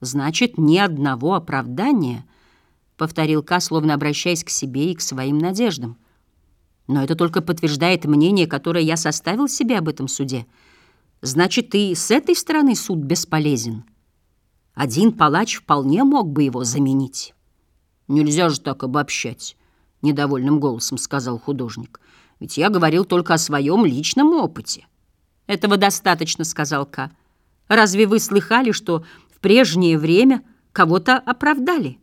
Значит, ни одного оправдания, повторил Ка, словно обращаясь к себе и к своим надеждам. Но это только подтверждает мнение, которое я составил себе об этом суде. Значит, и с этой стороны суд бесполезен. Один палач вполне мог бы его заменить. Нельзя же так обобщать, недовольным голосом сказал художник. Ведь я говорил только о своем личном опыте. Этого достаточно, сказал Ка. Разве вы слыхали, что прежнее время кого-то оправдали?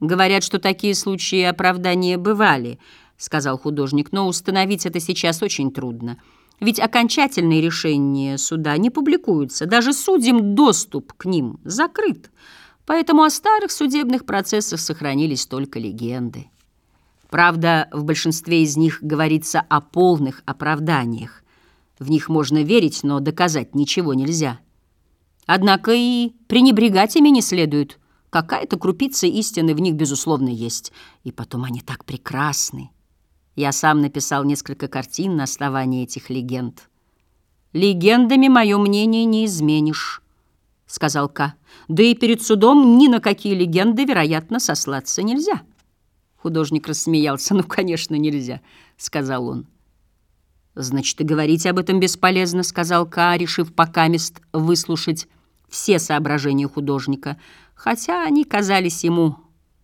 Говорят, что такие случаи оправдания бывали —— сказал художник, — но установить это сейчас очень трудно. Ведь окончательные решения суда не публикуются, даже судьям доступ к ним закрыт. Поэтому о старых судебных процессах сохранились только легенды. Правда, в большинстве из них говорится о полных оправданиях. В них можно верить, но доказать ничего нельзя. Однако и пренебрегать ими не следует. Какая-то крупица истины в них, безусловно, есть. И потом они так прекрасны. Я сам написал несколько картин на основании этих легенд. «Легендами мое мнение не изменишь», — сказал К. «Да и перед судом ни на какие легенды, вероятно, сослаться нельзя». Художник рассмеялся. «Ну, конечно, нельзя», — сказал он. «Значит, и говорить об этом бесполезно», — сказал К, решив покамест выслушать все соображения художника, хотя они казались ему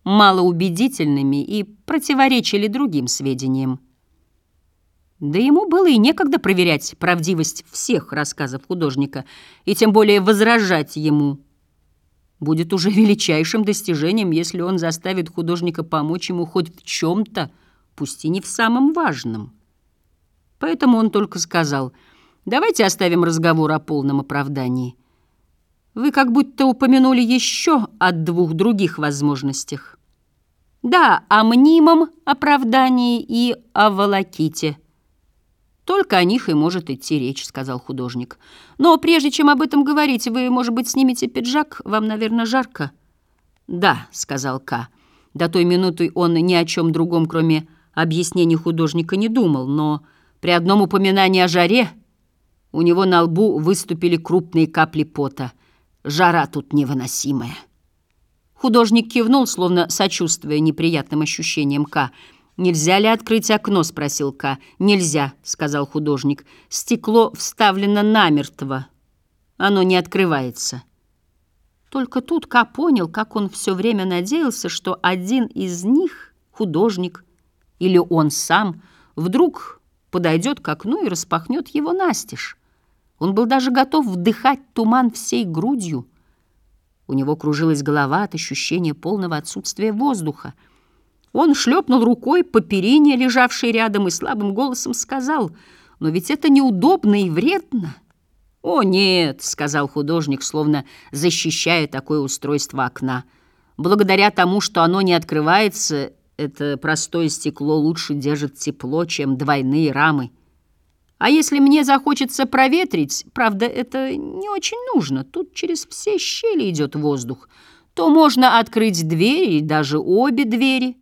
малоубедительными и противоречили другим сведениям. Да ему было и некогда проверять правдивость всех рассказов художника, и тем более возражать ему. Будет уже величайшим достижением, если он заставит художника помочь ему хоть в чем-то, пусть и не в самом важном. Поэтому он только сказал, давайте оставим разговор о полном оправдании. Вы как будто упомянули еще о двух других возможностях. Да, о мнимом оправдании и о волоките. Только о них и может идти речь, сказал художник. Но прежде чем об этом говорить, вы, может быть, снимете пиджак? Вам, наверное, жарко. Да, сказал К. До той минуты он ни о чем другом, кроме объяснений художника, не думал, но при одном упоминании о жаре у него на лбу выступили крупные капли пота — Жара тут невыносимая. Художник кивнул, словно сочувствуя неприятным ощущениям К. «Нельзя ли открыть окно?» — спросил К. «Нельзя», — сказал художник. «Стекло вставлено намертво. Оно не открывается». Только тут К понял, как он все время надеялся, что один из них, художник, или он сам, вдруг подойдет к окну и распахнет его настежь. Он был даже готов вдыхать туман всей грудью. У него кружилась голова от ощущения полного отсутствия воздуха. Он шлепнул рукой по перине, лежавшей рядом, и слабым голосом сказал, «Но ведь это неудобно и вредно». «О, нет», — сказал художник, словно защищая такое устройство окна. «Благодаря тому, что оно не открывается, это простое стекло лучше держит тепло, чем двойные рамы». А если мне захочется проветрить, правда, это не очень нужно, тут через все щели идет воздух, то можно открыть двери, даже обе двери,